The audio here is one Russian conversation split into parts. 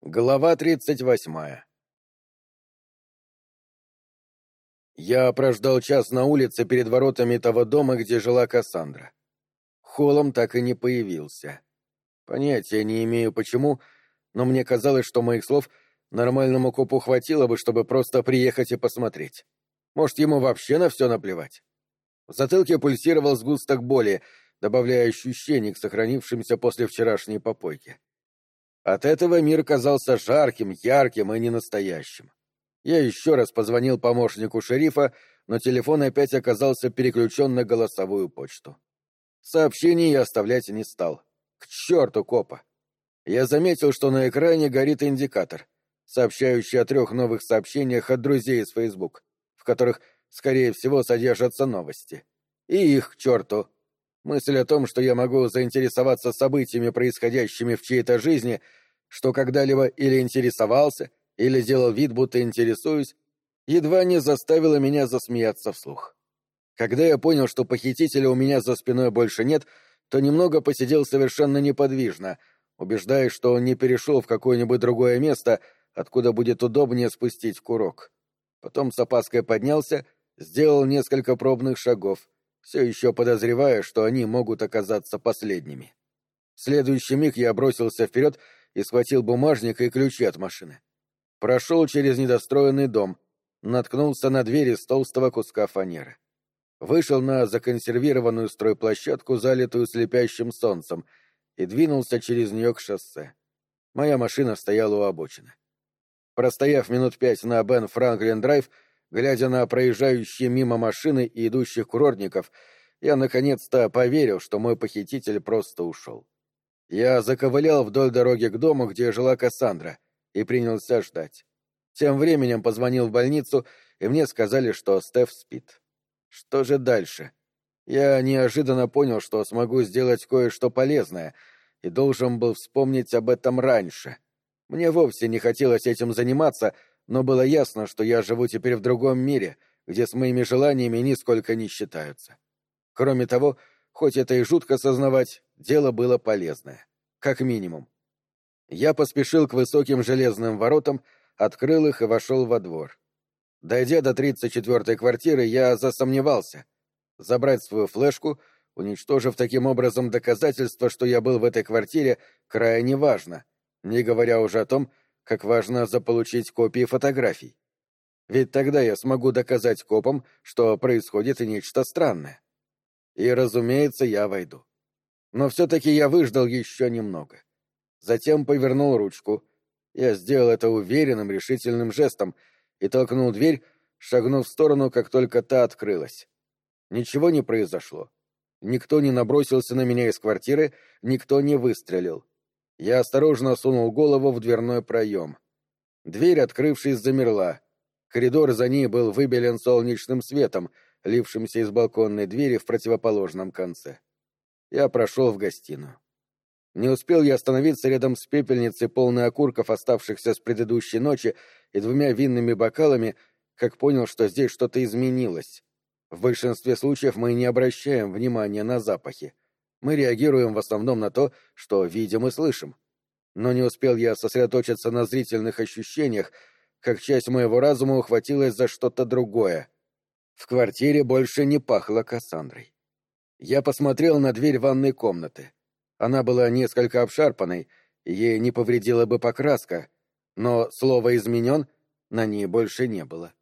Глава тридцать восьмая Я прождал час на улице перед воротами того дома, где жила Кассандра. Холом так и не появился. Понятия не имею почему, но мне казалось, что моих слов нормальному копу хватило бы, чтобы просто приехать и посмотреть. Может, ему вообще на все наплевать? В затылке пульсировал сгусток боли, добавляя ощущений к сохранившимся после вчерашней попойки. От этого мир казался жарким, ярким и ненастоящим. Я еще раз позвонил помощнику шерифа, но телефон опять оказался переключен на голосовую почту. Сообщений я оставлять не стал. К черту копа! Я заметил, что на экране горит индикатор, сообщающий о трех новых сообщениях от друзей из Facebook, в которых, скорее всего, содержатся новости. И их к черту. Мысль о том, что я могу заинтересоваться событиями, происходящими в чьей-то жизни — что когда-либо или интересовался, или делал вид, будто интересуюсь, едва не заставило меня засмеяться вслух. Когда я понял, что похитителя у меня за спиной больше нет, то немного посидел совершенно неподвижно, убеждаясь, что он не перешел в какое-нибудь другое место, откуда будет удобнее спустить курок. Потом с опаской поднялся, сделал несколько пробных шагов, все еще подозревая, что они могут оказаться последними. В следующий миг я бросился вперед и схватил бумажник и ключи от машины. Прошел через недостроенный дом, наткнулся на дверь из толстого куска фанеры. Вышел на законсервированную стройплощадку, залитую слепящим солнцем, и двинулся через нее к шоссе. Моя машина стояла у обочины. Простояв минут пять на Бен Франклин Драйв, глядя на проезжающие мимо машины и идущих курортников, я наконец-то поверил, что мой похититель просто ушел. Я заковылял вдоль дороги к дому, где жила Кассандра, и принялся ждать. Тем временем позвонил в больницу, и мне сказали, что Стеф спит. Что же дальше? Я неожиданно понял, что смогу сделать кое-что полезное, и должен был вспомнить об этом раньше. Мне вовсе не хотелось этим заниматься, но было ясно, что я живу теперь в другом мире, где с моими желаниями нисколько не считаются. Кроме того, хоть это и жутко сознавать, дело было полезное. Как минимум. Я поспешил к высоким железным воротам, открыл их и вошел во двор. Дойдя до тридцать четвертой квартиры, я засомневался. Забрать свою флешку, уничтожив таким образом доказательство, что я был в этой квартире, крайне важно, не говоря уже о том, как важно заполучить копии фотографий. Ведь тогда я смогу доказать копам, что происходит нечто странное. И, разумеется, я войду. Но все-таки я выждал еще немного. Затем повернул ручку. Я сделал это уверенным, решительным жестом и толкнул дверь, шагнув в сторону, как только та открылась. Ничего не произошло. Никто не набросился на меня из квартиры, никто не выстрелил. Я осторожно сунул голову в дверной проем. Дверь, открывшись, замерла. Коридор за ней был выбелен солнечным светом, лившимся из балконной двери в противоположном конце я прошел в гостиную. Не успел я остановиться рядом с пепельницей, полной окурков, оставшихся с предыдущей ночи, и двумя винными бокалами, как понял, что здесь что-то изменилось. В большинстве случаев мы не обращаем внимания на запахи. Мы реагируем в основном на то, что видим и слышим. Но не успел я сосредоточиться на зрительных ощущениях, как часть моего разума ухватилась за что-то другое. В квартире больше не пахло Кассандрой. Я посмотрел на дверь ванной комнаты. Она была несколько обшарпанной, ей не повредила бы покраска, но слово «изменен» на ней больше не было.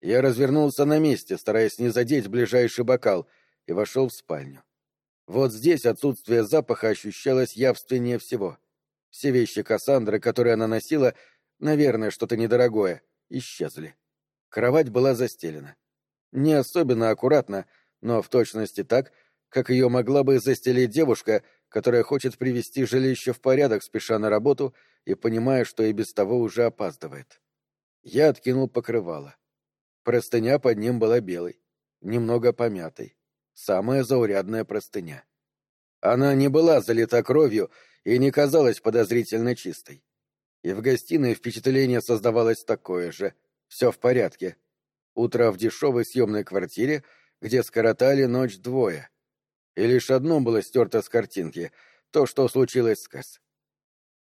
Я развернулся на месте, стараясь не задеть ближайший бокал, и вошел в спальню. Вот здесь отсутствие запаха ощущалось явственнее всего. Все вещи Кассандры, которые она носила, наверное, что-то недорогое, исчезли. Кровать была застелена. Не особенно аккуратно, но в точности так, как ее могла бы застелить девушка, которая хочет привести жилище в порядок, спеша на работу и понимая, что и без того уже опаздывает. Я откинул покрывало. Простыня под ним была белой, немного помятой. Самая заурядная простыня. Она не была залита кровью и не казалась подозрительно чистой. И в гостиной впечатление создавалось такое же. Все в порядке. Утро в дешевой съемной квартире, где скоротали ночь двое и лишь одно было стерто с картинки — то, что случилось с Кэс.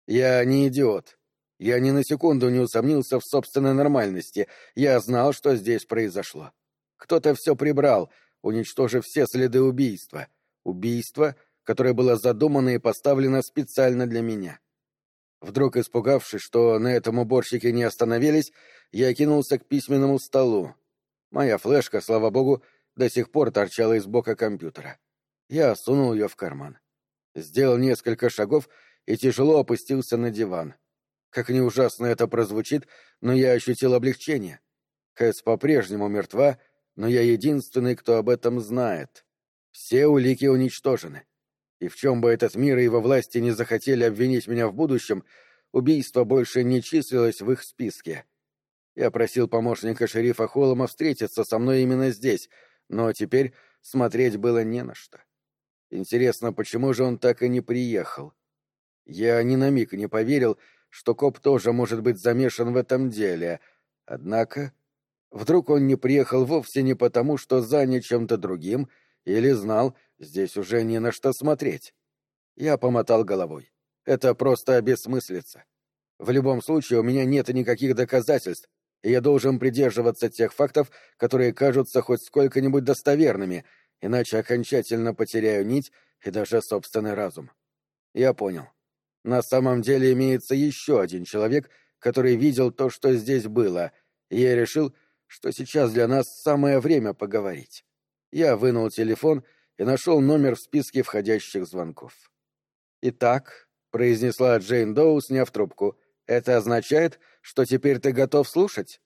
Я не идиот. Я ни на секунду не усомнился в собственной нормальности. Я знал, что здесь произошло. Кто-то все прибрал, уничтожив все следы убийства. Убийство, которое было задумано и поставлено специально для меня. Вдруг испугавшись, что на этом уборщике не остановились, я кинулся к письменному столу. Моя флешка, слава богу, до сих пор торчала из бока компьютера. Я сунул ее в карман. Сделал несколько шагов и тяжело опустился на диван. Как ни ужасно это прозвучит, но я ощутил облегчение. Кэс по-прежнему мертва, но я единственный, кто об этом знает. Все улики уничтожены. И в чем бы этот мир и его власти не захотели обвинить меня в будущем, убийство больше не числилось в их списке. Я просил помощника шерифа Холлома встретиться со мной именно здесь, но теперь смотреть было не на что. Интересно, почему же он так и не приехал? Я ни на миг не поверил, что коп тоже может быть замешан в этом деле. Однако, вдруг он не приехал вовсе не потому, что занят чем-то другим, или знал, здесь уже не на что смотреть. Я помотал головой. Это просто бессмыслица. В любом случае, у меня нет никаких доказательств, и я должен придерживаться тех фактов, которые кажутся хоть сколько-нибудь достоверными, иначе окончательно потеряю нить и даже собственный разум. Я понял. На самом деле имеется еще один человек, который видел то, что здесь было, и я решил, что сейчас для нас самое время поговорить. Я вынул телефон и нашел номер в списке входящих звонков. «Итак», — произнесла Джейн Доу, сняв трубку, — «это означает, что теперь ты готов слушать?»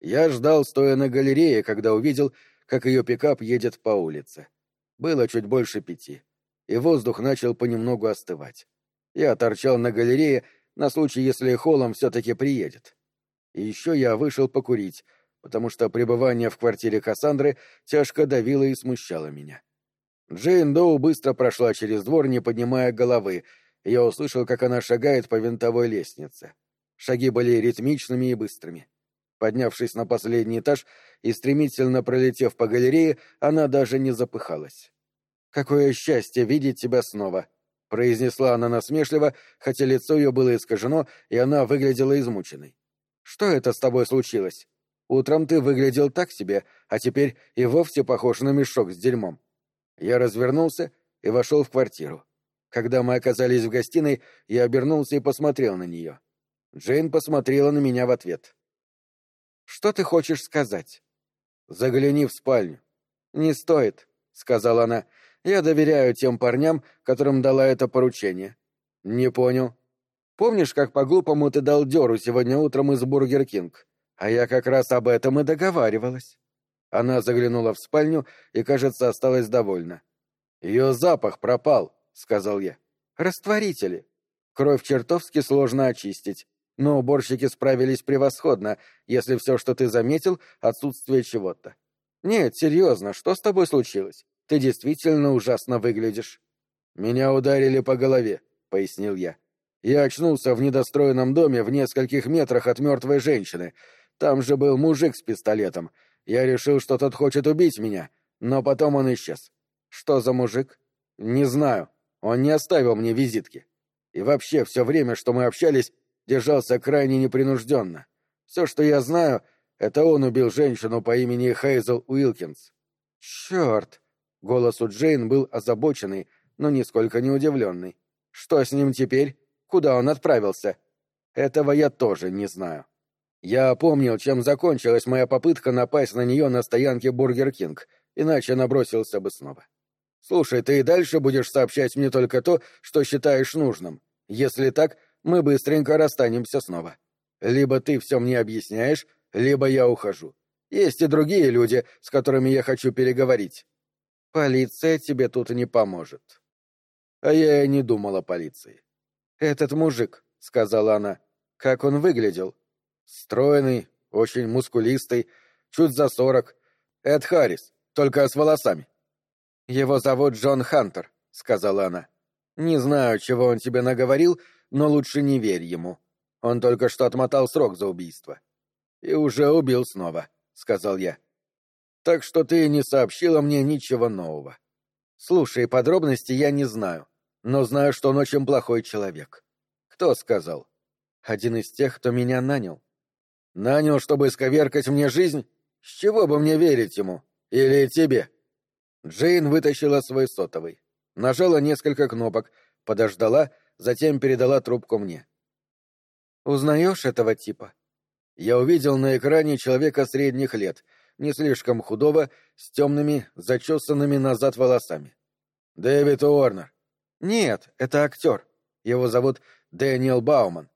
Я ждал, стоя на галерее, когда увидел, как ее пикап едет по улице. Было чуть больше пяти и воздух начал понемногу остывать. Я торчал на галерее на случай, если Холлом все-таки приедет. И еще я вышел покурить, потому что пребывание в квартире Кассандры тяжко давило и смущало меня. Джейн Доу быстро прошла через двор, не поднимая головы, и я услышал, как она шагает по винтовой лестнице. Шаги были ритмичными и быстрыми. Поднявшись на последний этаж и стремительно пролетев по галерее, она даже не запыхалась. «Какое счастье видеть тебя снова!» — произнесла она насмешливо, хотя лицо ее было искажено, и она выглядела измученной. «Что это с тобой случилось? Утром ты выглядел так себе, а теперь и вовсе похож на мешок с дерьмом». Я развернулся и вошел в квартиру. Когда мы оказались в гостиной, я обернулся и посмотрел на нее. Джейн посмотрела на меня в ответ. «Что ты хочешь сказать?» «Загляни в спальню». «Не стоит», — сказала она. Я доверяю тем парням, которым дала это поручение. Не понял. Помнишь, как по-глупому ты дал дёру сегодня утром из Burger King? А я как раз об этом и договаривалась. Она заглянула в спальню и, кажется, осталась довольна. Ее запах пропал, сказал я. Растворители. Кровь чертовски сложно очистить. Но уборщики справились превосходно, если все, что ты заметил, отсутствие чего-то. Нет, серьезно, что с тобой случилось? Ты действительно ужасно выглядишь. Меня ударили по голове, пояснил я. Я очнулся в недостроенном доме в нескольких метрах от мертвой женщины. Там же был мужик с пистолетом. Я решил, что тот хочет убить меня, но потом он исчез. Что за мужик? Не знаю. Он не оставил мне визитки. И вообще, все время, что мы общались, держался крайне непринужденно. Все, что я знаю, это он убил женщину по имени Хейзел Уилкинс. Черт! Голос у Джейн был озабоченный, но нисколько не удивленный. «Что с ним теперь? Куда он отправился?» «Этого я тоже не знаю». Я помнил, чем закончилась моя попытка напасть на нее на стоянке Burger King, иначе набросился бы снова. «Слушай, ты и дальше будешь сообщать мне только то, что считаешь нужным. Если так, мы быстренько расстанемся снова. Либо ты все мне объясняешь, либо я ухожу. Есть и другие люди, с которыми я хочу переговорить. Полиция тебе тут не поможет. А я и не думал о полиции. Этот мужик, сказала она, как он выглядел? Стройный, очень мускулистый, чуть за сорок. Эд Харрис, только с волосами. Его зовут Джон Хантер, сказала она. Не знаю, чего он тебе наговорил, но лучше не верь ему. Он только что отмотал срок за убийство. И уже убил снова, сказал я так что ты не сообщила мне ничего нового. Слушай, подробности я не знаю. Но знаю, что он очень плохой человек. Кто сказал? Один из тех, кто меня нанял. Нанял, чтобы исковеркать мне жизнь? С чего бы мне верить ему? Или тебе? Джейн вытащила свой сотовый, нажала несколько кнопок, подождала, затем передала трубку мне. «Узнаешь этого типа?» Я увидел на экране человека средних лет, не слишком худого, с темными, зачесанными назад волосами. «Дэвид Уорнер». «Нет, это актер. Его зовут Дэниел Бауман».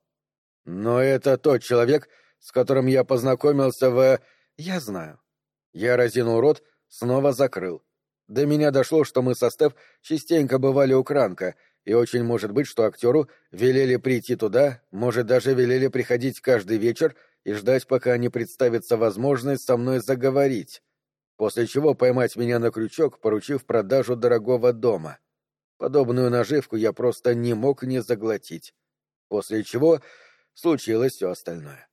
«Но это тот человек, с которым я познакомился в...» «Я знаю». Я разинул рот, снова закрыл. До меня дошло, что мы со Стеф частенько бывали у Кранка, и очень может быть, что актеру велели прийти туда, может, даже велели приходить каждый вечер и ждать, пока не представится возможность со мной заговорить, после чего поймать меня на крючок, поручив продажу дорогого дома. Подобную наживку я просто не мог не заглотить. После чего случилось все остальное.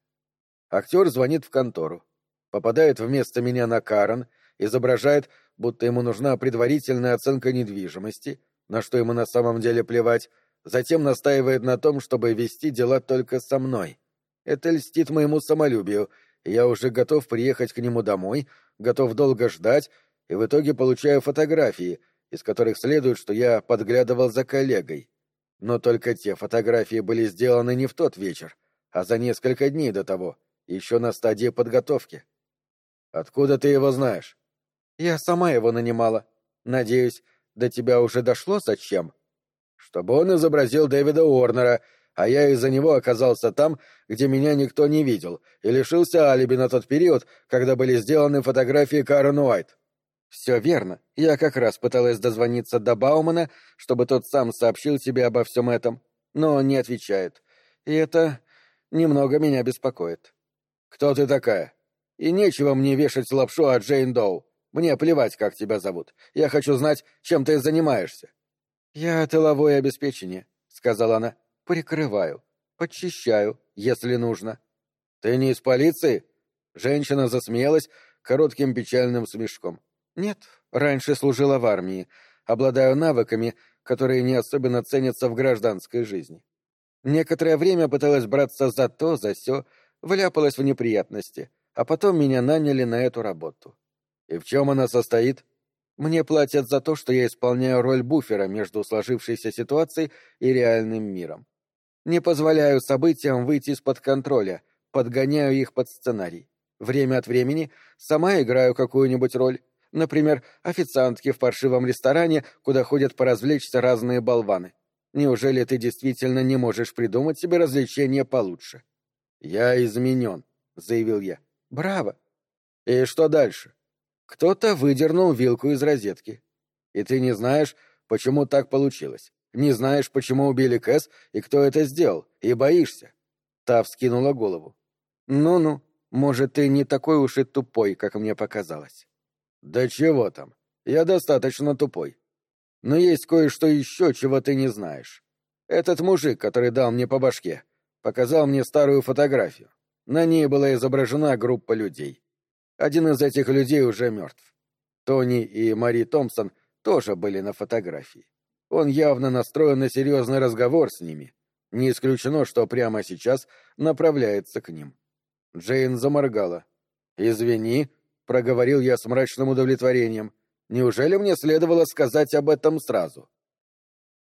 Актер звонит в контору, попадает вместо меня на Карен, изображает, будто ему нужна предварительная оценка недвижимости, на что ему на самом деле плевать, затем настаивает на том, чтобы вести дела только со мной. Это льстит моему самолюбию, я уже готов приехать к нему домой, готов долго ждать, и в итоге получаю фотографии, из которых следует, что я подглядывал за коллегой. Но только те фотографии были сделаны не в тот вечер, а за несколько дней до того, еще на стадии подготовки. Откуда ты его знаешь? Я сама его нанимала. Надеюсь, до тебя уже дошло зачем? Чтобы он изобразил Дэвида Уорнера, а я из-за него оказался там, где меня никто не видел, и лишился алиби на тот период, когда были сделаны фотографии Карен Уайт. Все верно. Я как раз пыталась дозвониться до Баумана, чтобы тот сам сообщил тебе обо всем этом, но он не отвечает. И это немного меня беспокоит. Кто ты такая? И нечего мне вешать лапшу от Джейн Доу. Мне плевать, как тебя зовут. Я хочу знать, чем ты занимаешься. Я тыловое обеспечение, сказала она. Прикрываю, подчищаю, если нужно. Ты не из полиции? Женщина засмеялась коротким печальным смешком. Нет, раньше служила в армии, обладаю навыками, которые не особенно ценятся в гражданской жизни. Некоторое время пыталась браться за то, за сё, вляпалась в неприятности, а потом меня наняли на эту работу. И в чем она состоит? Мне платят за то, что я исполняю роль буфера между сложившейся ситуацией и реальным миром. Не позволяю событиям выйти из-под контроля, подгоняю их под сценарий. Время от времени сама играю какую-нибудь роль, например, официантки в паршивом ресторане, куда ходят поразвлечься разные болваны. Неужели ты действительно не можешь придумать себе развлечение получше? Я изменен, заявил я. Браво. И что дальше? Кто-то выдернул вилку из розетки. И ты не знаешь, почему так получилось. Не знаешь, почему убили Кэс и кто это сделал, и боишься. Та вскинула голову. Ну-ну, может, ты не такой уж и тупой, как мне показалось. Да чего там? Я достаточно тупой. Но есть кое-что еще, чего ты не знаешь. Этот мужик, который дал мне по башке, показал мне старую фотографию. На ней была изображена группа людей. Один из этих людей уже мертв. Тони и Мари Томпсон тоже были на фотографии. Он явно настроен на серьезный разговор с ними. Не исключено, что прямо сейчас направляется к ним. Джейн заморгала. «Извини», — проговорил я с мрачным удовлетворением. «Неужели мне следовало сказать об этом сразу?»